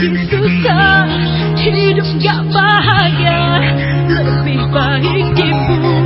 makin susah Hidup gak bahagia. Lebih baik dibuat